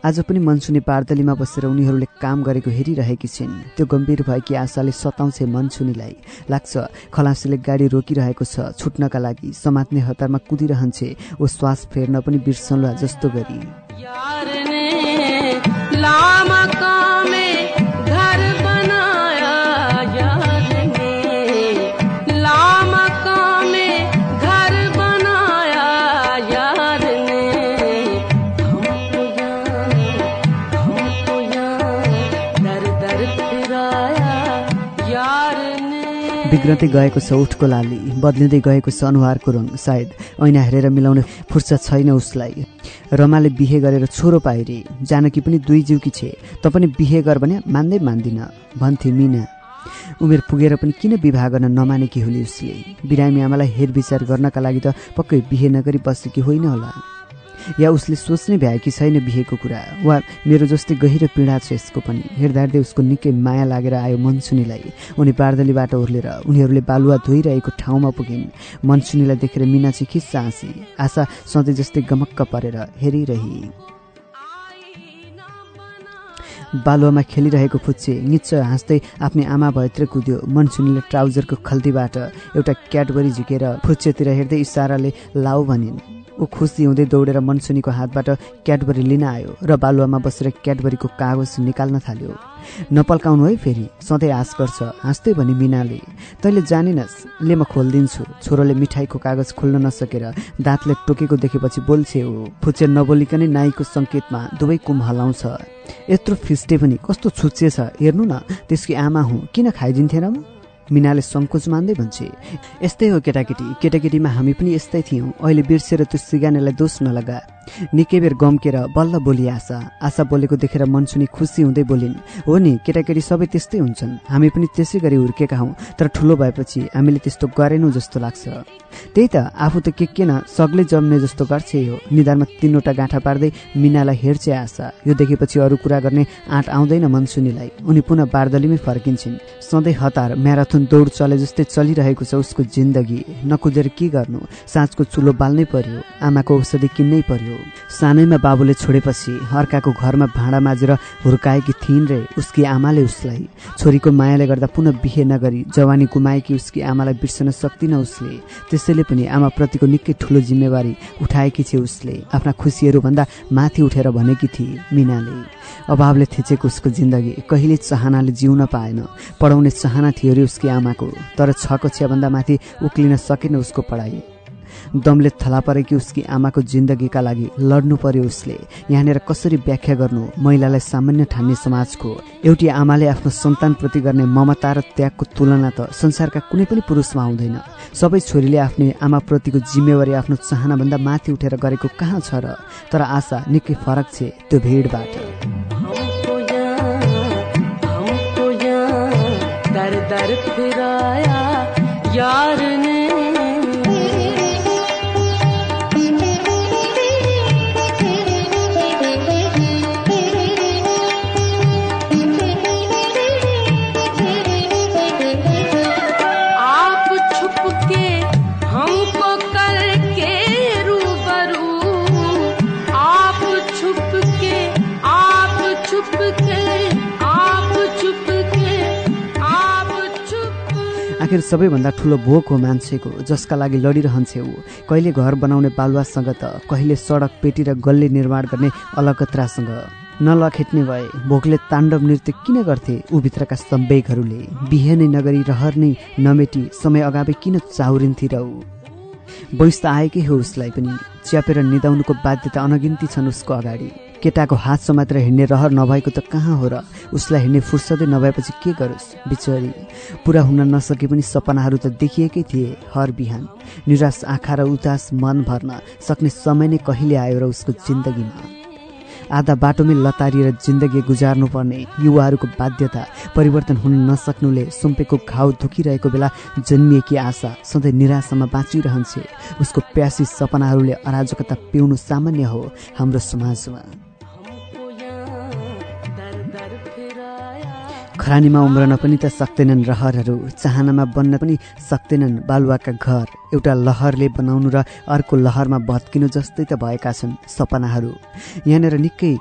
आज पनि मनसुनी पार्दलीमा बसेर उनीहरूले काम गरेको हेरिरहेकी छिन्। त्यो गम्भीर भएकी आशाले सताउँछ मनसुनीलाई। लाग्छ खलासीले गाडी रोकिरहेको छ छुट्नका लागि। समात्ने हतारमा कुदिरहन्छे। ऊ श्वास फेर्न पनि बिर्सन्ला जस्तो गरी। यार ने लामका में बिग्रँदै गएको छ उठको लाली बदलिँदै गएको छ अनुहारको रङ सायद ऐना हेरेर मिलाउने फुर्सद छैन उसलाई। रमाले बिहे गरेर छोरो पाइरे जानकी पनि दुई जिउकी छे त पनि बिहे गर भने मान्दै मान्दिन भन्थे मिना। उमेर पुगेर पनि किन विवाह गर्न नमानेकी होली उसले? बिरामी आमालाई हेरविचार गर्नका लागि त पक्कै बिहे नगरी बसेकी होइन होला। या उसले सोच्नै भ्याएकी छैन बिहेको कुरा। वा मेरो जस्तै गहिरो पीडा छ यसको पनि। हेर्दा हेर्दै उसको निकै माया लागेर आयो मनसुनीलाई। उनी बार्दलीबाट ओर्लेर उनीहरूले बालुवा धोइरहेको ठाउँमा पुगिन्। मनसुनीलाई देखेर मिना चाहिँ खिस्सा हाँसी। आशा सधैँ जस्तै गमक्क परेर हेरिरही। बालुवामा खेलिरहेको फुच्चे निच्च हाँस्दै आफ्नै आमा भएतिर कुद्यो। मनसुनीले ट्राउजरको खल्तीबाट एउटा क्याडबरी झिकेर फुच्चेतिर हेर्दै इसाराले लाउ भनिन्। ऊ खुसी हुँदै दौडेर मनसुनीको हातबाट क्याडबरी लिन आयो र बालुवामा बसेर क्याडबरीको कागज निकाल्न थाल्यो। नपल्काउनु है फेरि सधैँ हाँस गर्छ हाँस्दै भनी मिनाले। तैँले जानिनस् ले म खोलिदिन्छु। छोरोले मिठाईको कागज खोल्न नसकेर दाँतले टोकेको देखेपछि बोल्छे ऊ फुच्चे नबोलिकनै नाईको सङ्केतमा दुवै कुम हलाउँछ। यत्रो फिस्टे पनि कस्तो छुच्चे छ हेर्नु न त्यसकी आमा हुँ किन खाइदिन्थेन म? मिनाले सङ्कोच मान्दै भन्छे यस्तै हो केटाकेटी। केटाकेटीमा हामी पनि यस्तै थियौँ। अहिले बिर्सेर त्यो सिगानेलाई दोष नलगा। निकै बेर गम्केर बल्ल बोली आशा। आशा बोलेको देखेर मनसुनी खुसी हुँदै बोलिन् हो नि केटाकेटी सबै त्यस्तै हुन्छन्। हामी पनि त्यसै गरी हुर्केका हौँ तर ठुलो भएपछि हामीले त्यस्तो गरेनौँ जस्तो लाग्छ। त्यही त आफू त के के न सग्लै जम्ने जस्तो गर्छ हो निधारमा तिनवटा गाँठा पार्दै मिनालाई हेर्छे आशा। यो देखेपछि अरू कुरा गर्ने आँट आउँदैन मनसुनीलाई। उनी पुनः बार्दलीमै फर्किन्छन्। सधैँ हतार म्याराथन दौड चले जस्तै चलिरहेको छ उसको जिन्दगी। नकुदेर के गर्नु? साँझको चुलो बाल्नै पर्यो आमाको औषधि किन्नै पर्यो। सानैमा बाबुले छोडेपछि अर्काको घरमा भाँडा माझेर हुर्काएकी थिइन् रे उसकी आमाले उसलाई। छोरीको मायाले गर्दा पुनः बिहे नगरी जवानी गुमाएकी उसकी आमालाई बिर्सन सक्दिन उसले। त्यसैले पनि आमाप्रतिको निकै ठुलो जिम्मेवारी उठाएकी थिए उसले। आफ्ना खुसीहरूभन्दा माथि उठेर भनेकी थिए मिनाले। अभावले थिचेको उसको जिन्दगी। कहिले चाहनाले जिउन पाएन। पढाउने चाहना थियो अरे उसकी आमाको। तर छ कक्षाभन्दा माथि उक्लिन सकेन उसको पढाइ। दमले थला परेकी उसकी आमाको जिन्दगीका लागि लड्नु पर्यो उसले। यहाँनिर कसरी व्याख्या गर्नु? महिलालाई सामान्य ठान्ने समाजको एउटी आमाले आफ्नो सन्तानप्रति गर्ने ममता र त्यागको तुलना त संसारका कुनै पनि पुरुषमा आउँदैन सबै छोरीले आफ्नो आमाप्रतिको जिम्मेवारी आफ्नो चाहनाभन्दा माथि उठेर गरेको कहाँ छ र? तर आशा निकै फरक छ त्यो भिडबाट। दर फिराया यार ने आखिर सबैभन्दा ठुलो भोक हो मान्छेको जसका लागि लडिरहन्छे ऊ। कहिले घर बनाउने बालुवासँग त कहिले सडक पेटी र गल्ली निर्माण गर्ने अलकत्रासँग। नलखेट्ने भए भोकले ताण्डव नृत्य किन गर्थे ऊभित्रका सम्वेकहरूले बिहे नै नगरी रहर नै नमेटी समय अगावै किन चाउरिन्थे र ऊ? बैस त आएकै हो उसलाई पनि। च्यापेर निदाउनुको बाध्यता अनगिन्ती छन् उसको अगाडि। केटाको हात समातेर हिँड्ने रहर नभएको त कहाँ हो र? उसलाई हिँड्ने फुर्सदै नभएपछि के गरोस्? बिचरी। पुरा हुन नसके पनि सपनाहरू त देखिएकै थिए हर बिहान। निराश आँखा र उदास मन भर्न सक्ने समय नै कहिले आयो र उसको जिन्दगीमा? आधा बाटोमै लतारिएर जिन्दगी गुजार्नु पर्ने युवाहरूको बाध्यता परिवर्तन हुन नसक्नुले सुम्पेको घाउ दुखिरहेको बेला जन्मिएकी आशा सधैँ निराशामा बाँचिरहन्छे। उसको प्यासी सपनाहरूले अराजकता पिउनु सामान्य हो हाम्रो समाजमा। खरानीमा उम्रन पनि त सक्दैनन् रहरहरू चाहनामा बन्न पनि सक्दैनन् बालुवाका घर। एउटा लहरले बनाउनु र अर्को लहरमा भत्किनु जस्तै त भएका छन् सपनाहरू। यहाँनिर निकै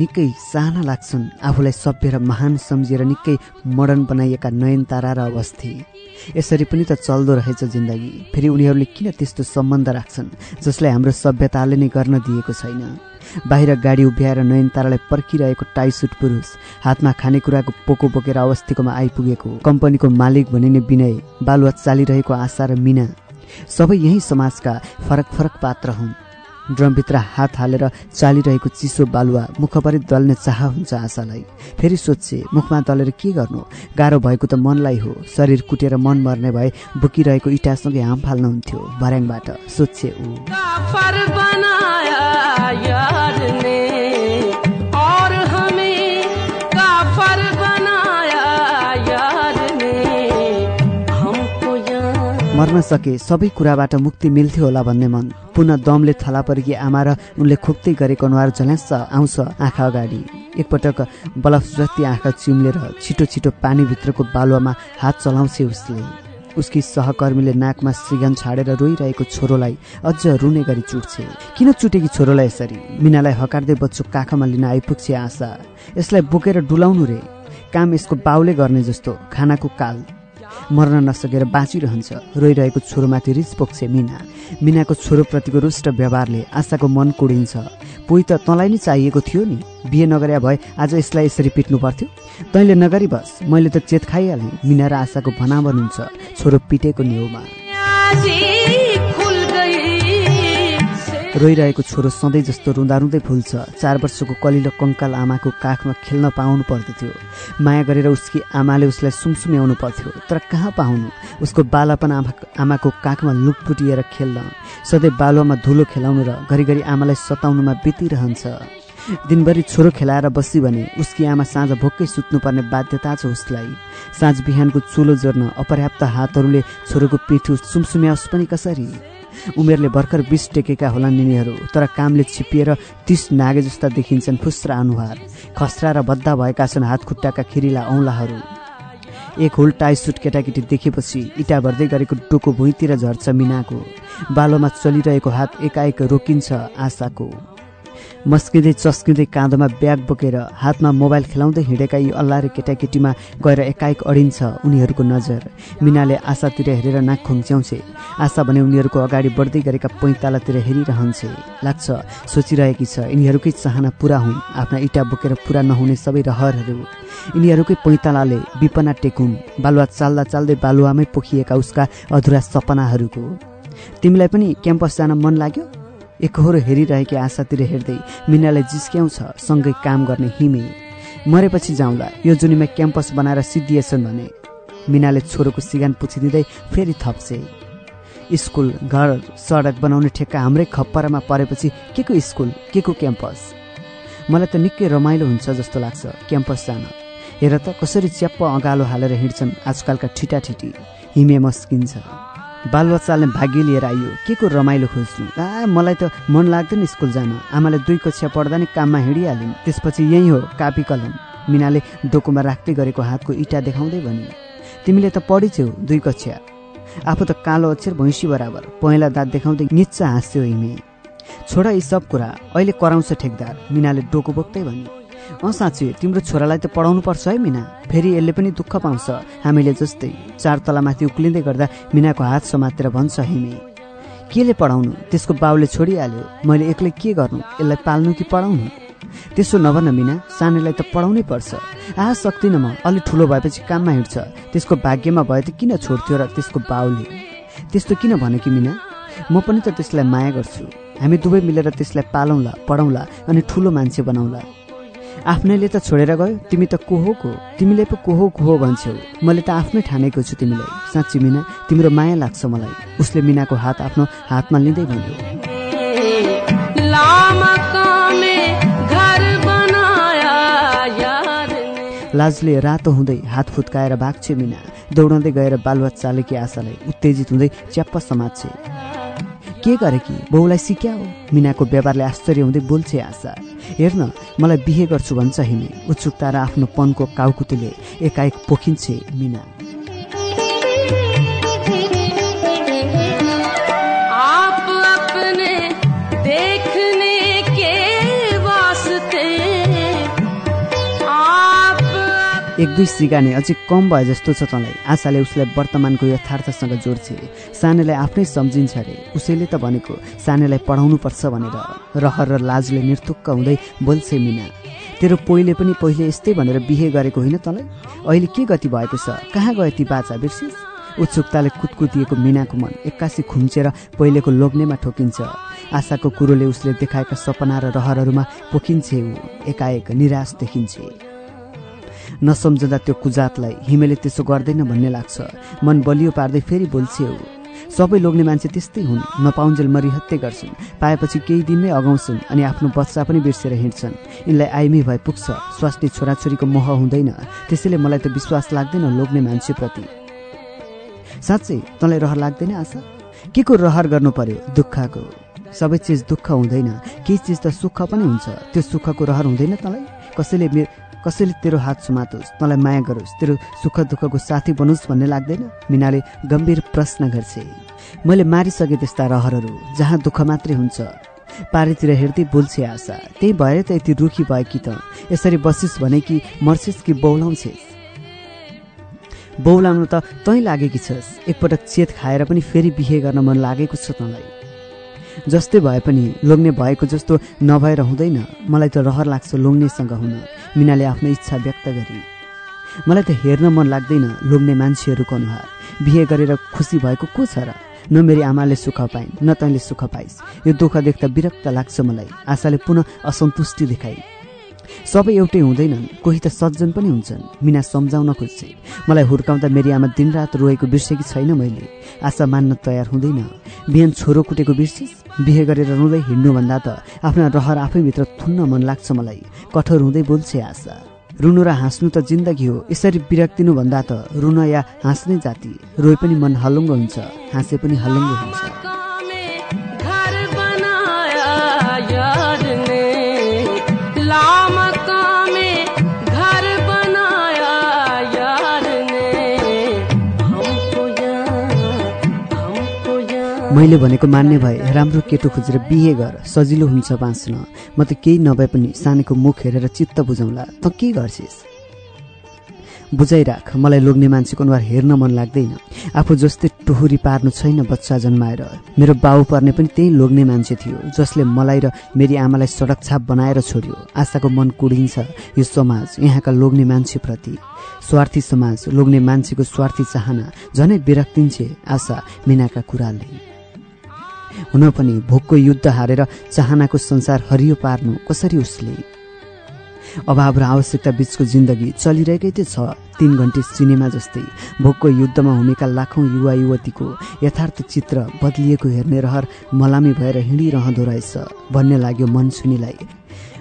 निकै साना लाग्छन् आफूलाई सभ्य र महान सम्झिएर निकै मोडर्न बनाइएका नयनतारा र अवस्थी। यसरी पनि त चल्दो रहेछ जिन्दगी। फेरि उनीहरूले किन त्यस्तो सम्बन्ध राख्छन् जसलाई हाम्रो सभ्यताले नै गर्न दिएको छैन? बाहिर गाडी उभ्याएर नयनतारालाई पर्खिरहेको टाइसुट पुरुष हातमा खानेकुराको पोको बोकेर अवस्थीकोमा आइपुगेको कम्पनीको मालिक भनिने विनय बालुवा चालिरहेको आशा र मिना सबै यही समाजका फरक फरक पात्र हुन्। ड्रमभित्र हात हालेर चालिरहेको चिसो बालुवा मुखभरि दल्ने चाह हुन्छ आशालाई। फेरि सोध्छे मुखमा दलेर के गर्नु? गाह्रो भएको त मनलाई हो। शरीर कुटेर मन मर्ने भए बुकिरहेको इँटासँगै हाम फाल्नुहुन्थ्यो। भर्याङबाट सोध्छे ऊ। मर्न सके सबै कुराबाट मुक्ति मिल्थ्यो होला भन्ने मन। पुनः दमले थला परेकी आमा र उनले खोक्दै गरेको अनुहार झल्यास आउँछ आँखा अगाडि। एकपटक बलफ जति आँखा चिम्लेर छिटो छिटो पानीभित्रको बालुवामा हात चलाउँछे उसले। उसकी सहकर्मीले नाकमा श्रीगन छाडेर रोइरहेको छोरोलाई अझ रुने गरी चुट्छे। किन चुटेकी छोरोलाई यसरी? मिनालाई हकार्दै बच्चो काखमा लिन आइपुग्छे आशा। यसलाई बोकेर डुलाउनु रे। काम यसको बाउले गर्ने जस्तो खानाको काल। मर्न नसकेर बाँचिरहन्छ। रोइरहेको छोरोमाथि रिस पोख्छे मिना। मिनाको छोरोप्रतिको रुष्ट व्यवहारले आशाको मन कुडिन्छ। पोइ त तँलाई नै चाहिएको थियो नि। बिहे नगरे भए आज यसलाई यसरी पिट्नु पर्थ्यो। तैँले नगरी बस। मैले त चेत खाइहालेँ। मिना र आशाको भनावन हुन्छ छोरो पिटेको न्युमा रोइरहेको छोरो सधैँ जस्तो रुँदा रुँदै फुल्छ। चार वर्षको कलिलो कङ्काल आमाको काखमा खेल्न पाउनु पर्दथ्यो। माया गरेर उसकी आमाले उसलाई सुमसुम्याउनु पर्थ्यो। तर कहाँ पाउनु? उसको बालापन आमा आमाको काखमा लुकपुटिएर खेल्न। सधैँ बालुवामा धुलो खेलाउनु र घरिघरि आमालाई सताउनुमा बितिरहन्छ। दिनभरि छोरो खेलाएर बसी भने उसकी आमा साँझ भोकै सुत्नुपर्ने बाध्यता छ उसलाई। साँझ बिहानको चुलो जोड्न अपर्याप्त हातहरूले छोरोको पिठो सुमसुम्याओस् पनि कसरी? उमेरले भर्खर बिस टेकेका होलान् यिनीहरू तर कामले छिपिएर तिस नागे जस्ता देखिन्छन् फुस्रा अनुहार खस्रा र बद्दा भएका छन् हात खुट्टाका खिरिला औँलाहरू। एक होल टाई सुट केटाकेटी देखेपछि इटा भर्दै गरेको डोको भुइँतिर झर्छ मिनाको बालोमा चलिरहेको हात एकाएक रोकिन्छ आशाको। मस्किँदै चस्किँदै काँधोमा ब्याग बोकेर हातमा मोबाइल खेलाउँदै हिँडेका यी अल्लारे केटाकेटीमा गएर एकाएक अडिन्छ उनीहरूको नजर। मिनाले आशातिर हेरेर नाक खुम्च्याउँछे। आशा भने उनीहरूको अगाडि बढ्दै गरेका पैँतालातिर हेरिरहन्छे। लाग्छ सोचिरहेकी छ यिनीहरूकै चाहना पुरा हुन्। आफ्ना इँटा बोकेर पुरा नहुने सबै रहरहरू। यिनीहरूकै पैँतालाले विपना टेकुन्। बालुवा चाल्दा चाल्दै बालुवामै पोखिएका उसका अधुरा सपनाहरूको। तिमीलाई पनि क्याम्पस जान मन लाग्यो? एकहोरो हेरिरहेकी आशातिर हेर्दै मिनाले जिस्क्याउँछ सँगै काम गर्ने हिमे। मरेपछि जाउँला यो जुनीमा क्याम्पस बनाएर सिद्धिएछन् भने। मिनाले छोरोको सिगान पुछिदिँदै फेरि थप्छे स्कुल घर सडक बनाउने ठेक्का हाम्रै खप्परमा परेपछि के को स्कुल के को क्याम्पस? मलाई त निकै रमाइलो हुन्छ जस्तो लाग्छ क्याम्पस जान। हेर त कसरी च्याप्प अँगालो हालेर हिँड्छन् आजकलका ठिटाठिटी। हिमे मस्किन्छ। बालबच्चाले भाग्य लिएर आइयो। के को रमाइलो खोज्नु? आ मलाई त मन लाग्दैन स्कुल जान। आमाले दुई कक्षा पढ्दा नि काममा हिँडिहालिन्। त्यसपछि यही हो कापी कलम। मिनाले डोकोमा राख्दै गरेको हातको इँटा देखाउँदै भने तिमीले त पढिछ्यौ दुई कक्षा। आफू त कालो अक्षर भैँसी बराबर। पहेँला दाँत देखाउँदै निच्चा हाँस्यो हिमे छोडा यी सब कुरा। अहिले कराउँछ ठेकदार। मिनाले डोको बोक्दै भने अँ साँच्ची तिम्रो छोरालाई त पढाउनु पर्छ है मिना। फेरि यसले पनि दुःख पाउँछ। हामीले जस्तै चार तलामाथि उक्लिँदै गर्दा मिनाको हात समातेर भन्छ हिमे केले पढाउनु? त्यसको बाउले छोडिहाल्यो। मैले एक्लै के गर्नु? यसलाई पाल्नु कि पढाउनु? त्यसो नभन मिना सानैलाई त पढाउनै पर्छ। आ सक्दिनँ म। अलि ठुलो भएपछि काममा हिँड्छ। त्यसको भाग्यमा भए त किन छोड्थ्यो र त्यसको बाउले? त्यस्तो किन भने कि मिना? म पनि त त्यसलाई माया गर्छु। हामी दुवै मिलेर त्यसलाई पालौँला पढाउँला अनि ठुलो मान्छे बनाउँला। आफ्नैले त छोडेर गयो। तिमी त को हो। को तिमीले पो को हो को हो भन्छौ। मैले त आफ्नै ठानेको छु तिमीलाई। साँच्ची मिना तिम्रो माया लाग्छ मलाई। उसले मिनाको हात आफ्नो हातमा लिँदै भन्यो। लाजले रातो हुँदै हात फुत्काएर भाग्छे मिना। दौडँदै गएर बालुवा चालेकी आशालाई उत्तेजित हुँदै च्याप्प समात्छे। के गरे कि? बाउलाई सिक्या हो? मिनाको व्यवहारले आश्चर्य हुँदै बोल्छे आशा। हेर्न मलाई बिहे गर्छु भन्छ हिमे। उत्सुकता र आफ्नो पनको काउकुतीले एकाएक पोखिन्छे मिना। एक दुई सिगाने अझै कम भए जस्तो छ तँलाई। आशाले उसलाई वर्तमानको यथार्थसँग जोड्छे। सानेलाई आफ्नै सम्झिन्छ अरे। उसैले त भनेको सानेलाई पढाउनुपर्छ भनेर। रहर र लाजले निर्तुक्क हुँदै बोल्छे मिना। तेरो पोइले पनि पहिले यस्तै भनेर बिहे गरेको होइन तँलाई? अहिले के गति भएको छ? कहाँ गयो ती बाचा बिर्सिस? उत्सुकताले कुतकुतिएको मिनाको मन एक्कासी खुम्चेर पहिलेको लोग्नेमा ठोकिन्छ। आशाको कुरोले उसले देखाएका सपना र रहरहरूमा पोखिन्छे ऊ। एकाएक निराश देखिन्छे। नसम्झँदा त्यो कुजातलाई हिमेले त्यसो गर्दैन भन्ने लाग्छ। मन बलियो पार्दै फेरि बोल्छे ऊ सबै लोग्ने मान्छे त्यस्तै हुन् नपाउन्जेल मरिहत्ते गर्छन्। पाएपछि केही दिनमै अगाउँछन् अनि आफ्नो बच्चा पनि बिर्सेर हिँड्छन्। यिनलाई आइमी भए पुग्छ स्वास्नी छोराछोरीको मोह हुँदैन। त्यसैले मलाई त विश्वास लाग्दैन लोग्ने मान्छेप्रति। साँच्चै तँलाई रहर लाग्दैन आशा? के को रहर गर्नु पर्यो दुःखको? सबै चिज दुःख हुँदैन। केही चिज त सुख पनि हुन्छ। त्यो सुखको रहर हुँदैन तँलाई? कसैले कसैले तेरो हात सुमातोस् तँलाई माया गरोस् तेरो सुख दुःखको साथी बनोस् भन्ने लाग्दैन। मिनाले गम्भीर प्रश्न गर्छे। मैले मारिसकेँ त्यस्ता रहरहरू जहाँ दुःख मात्रै हुन्छ। पारीतिर हेर्दै बोल्छे आशा त्यही भएर त यति रुखी भयो कि त? यसरी बसिस् भने कि मर्छिस् कि बौलाउँछेस्? बौलाउनु त तै लागेकी छस्। एकपटक चेत खाएर पनि फेरि बिहे गर्न मन लागेको छ तँलाई। जस्तै भए पनि लोग्ने भएको जस्तो नभएर हुँदैन। मलाई त रहर लाग्छ लोग्नेसँग हुन। मिनाले आफ्नो इच्छा व्यक्त गरी। मलाई त हेर्न मन लाग्दैन लोग्ने मान्छेहरूको अनुहार बिहे गरेर खुसी भएको को छ र? न मेरी आमाले सुख पाइन् न तैँले सुख पाइस्। यो दुःख देख्दा विरक्त लाग्छ मलाई। आशाले पुनः असन्तुष्टि देखाइ सबै एउटै हुँदैनन्। कोही त सज्जन पनि हुन्छन्। मिना सम्झाउन खोज्छे। मलाई हुर्काउँदा मेरी आमा दिनरात रोएको बिर्सेकी छैन मैले। आशा मान्न तयार हुँदैन। बिहान छोरो कुटेको बिर्सिस बिहे गरेर रुँदै हिँड्नुभन्दा त आफ्ना रहर आफैभित्र थुन्न मन लाग्छ मलाई। कठोर हुँदै बोल्छे आशा। रुनु र हाँस्नु त जिन्दगी हो। यसरी बिरक्तिनु भन्दा त रुन या हाँस्नै जाति। रोए पनि मन हलुङ्गो हुन्छ। हाँसे पनि हलुङ्गो हुन्छ। मैले भनेको मान्ने भए राम्रो केटो खोजेर बिहे गर सजिलो हुन्छ बाँच्न। म त केही नभए पनि सानीको मुख हेरेर चित्त बुझाउँला। त के गर्छिस्? बुझाइराख मलाई लोग्ने मान्छेको अनुहार हेर्न मन लाग्दैन। आफू जस्तै टोहुरी पार्नु छैन बच्चा जन्माएर। मेरो बाउ पर्ने पनि त्यही लोग्ने मान्छे थियो जसले मलाई र मेरी आमालाई सडक छाप बनाएर छोड्यो। आशाको मन कुडिन्छ यो समाज यहाँका लोग्ने मान्छेप्रति। स्वार्थी समाज लोग्ने मान्छेको स्वार्थी चाहना झनै बिरक्तिन्छे आशा मिनाका कुराले। हुन पनि भोकको युद्ध हारेर चाहनाको संसार हरियो पार्नु कसरी उसले? अभाव र आवश्यकता बीचको जिन्दगी चलिरहेकै त छ। तीन घन्टे सिनेमा जस्तै भोकको युद्धमा हुमेका लाखौँ युवा युवतीको यथार्थ चित्र बदलिएको हेर्ने रहर मलामी भएर हिँडिरहँदो रहेछ भन्ने लाग्यो मन सुनिलाई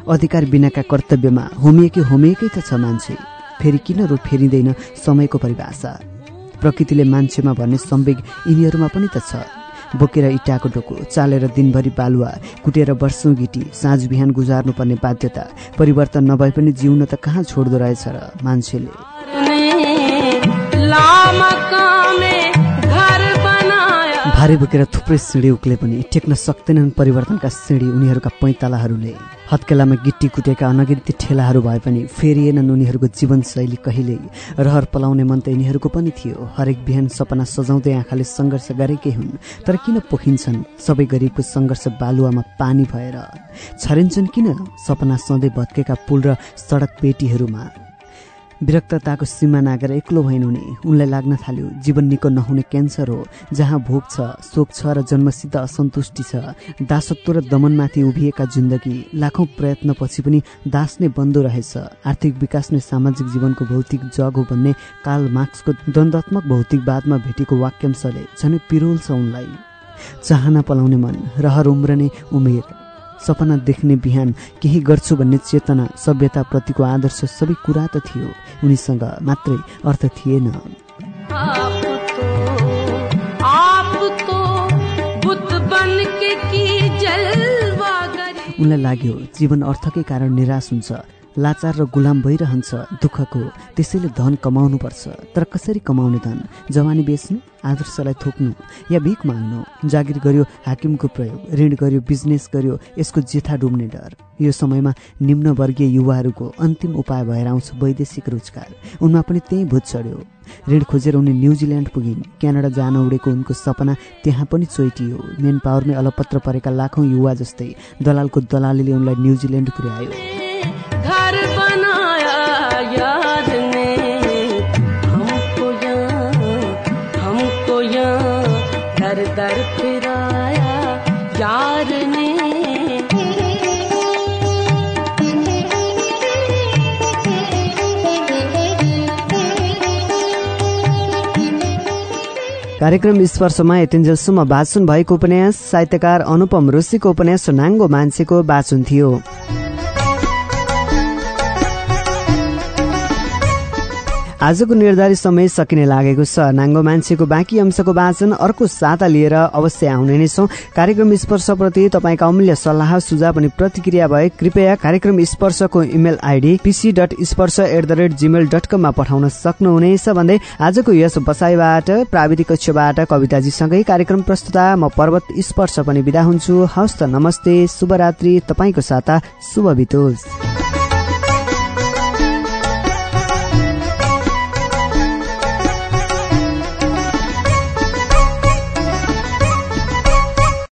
अधिकार बिनाका कर्तव्यमा होमिएकै होमिएकै त छ मान्छे। फेरि किन रो फेरिँदैन समयको परिभाषा? प्रकृतिले मान्छेमा भन्ने संवेग यिनीहरूमा पनि त छ। बोकेर इँटाको डोको चालेर दिनभरि बालुवा कुटेर वर्षौँ गिटी साँझ बिहान गुजार्नुपर्ने बाध्यता परिवर्तन नभए पनि जिउन त कहाँ छोड्दो रहेछ र मान्छेले? भारे बोकेर थुप्रै सिँढी उक्ले पनि टेक्न सक्दैनन् परिवर्तनका सिँढी उनीहरूका पैतालाहरूले। हत्केलामा गिट्टी कुटेका अनगिन्ती ठेलाहरू भए पनि फेरिएनन् उनीहरूको जीवनशैली कहिल्यै रहर पलाउने मन त यिनीहरूको पनि थियो। हरेक बिहान सपना सजाउँदै आँखाले सङ्घर्ष गरेकै हुन् तर किन पोखिन्छन्? सबै गरिबको सङ्घर्ष बालुवामा पानी भएर छरिन्छन् किन? सपना सधैँ भत्केका पुल र सडक पेटीहरूमा। विरक्तताको सीमा नागेर एक्लो भइन् हुने उनलाई लाग्न थाल्यो जीवन निको नहुने क्यान्सर हो जहाँ भोग छ शोक छ र जन्मसिद्ध असन्तुष्टि छ। दासत्व र दमनमाथि उभिएका जिन्दगी लाखौं प्रयत्नपछि पनि दास नै बन्दो रहेछ। आर्थिक विकास नै सामाजिक जीवनको भौतिक जग हो भन्ने काल मार्क्सको द्वन्द्वात्मक भौतिकवादमा भेटेको वाक्यांशले झनै पिरोल उनलाई। चाहना पलाउने मन रहर उम्रने उमेर। सपना देख्ने बिहान केही गर्छु भन्ने चेतना सभ्यताप्रतिको आदर्श सबै कुरा त थियो। उनीसँग मात्रै अर्थ थिएन। उनलाई लाग्यो जीवन अर्थकै कारण निराश हुन्छ। लाचार र गुलाम भइरहन्छ दुःखको त्यसैले धन कमाउनुपर्छ। तर कसरी कमाउने धन? जवानी बेच्नु आदर्शलाई थोक्नु या भिख माग्नु? जागिर गर्यो हाकिमको प्रयोग ऋण गर्यो बिजनेस गर्यो यसको जेठा डुब्ने डर। यो समयमा निम्न वर्गीय युवाहरूको अन्तिम उपाय भएर आउँछ वैदेशिक रोजगार। उनमा पनि त्यही भूत चढ्यो। ऋण खोजेर उनी न्युजिल्यान्ड पुगिन्। क्यानाडा जान उडेको उनको सपना त्यहाँ पनि चोइटियो। मेन पावरमै अलपत्र परेका लाखौँ युवा जस्तै दलालको दलालीले उनलाई न्युजिल्यान्ड पुर्यायो। कार्यक्रम स्पर्शमा यतिन्जेलसम्म वाचन भएको उपन्यास साहित्यकार अनुपम ऋषिको उपन्यास नाङ्गो मान्छेको वाचन थियो। आजको निर्धारित समय सकिने लागेको छ। नाङ्गो मान्छेको बाँकी अंशको वाचन अर्को साता लिएर अवश्य आउने नै छौँ। कार्यक्रम स्पर्शप्रति तपाईँका अमूल्य सल्लाह सुझाव अनि प्रतिक्रिया भए कृपया कार्यक्रम स्पर्शको email ID PC dot Sparsha at the rate Gmail dot कममा पठाउन सक्नुहुनेछ भन्दै आजको यस बसाइबाट प्राविधिक कक्षबाट कविताजीसँगै कार्यक्रम प्रस्तुता म पर्वत स्पर्श पनि विदा हुन्छु। हस्त नमस्ते शुभरात्रि तपाईँको साता शुभ बितोस्।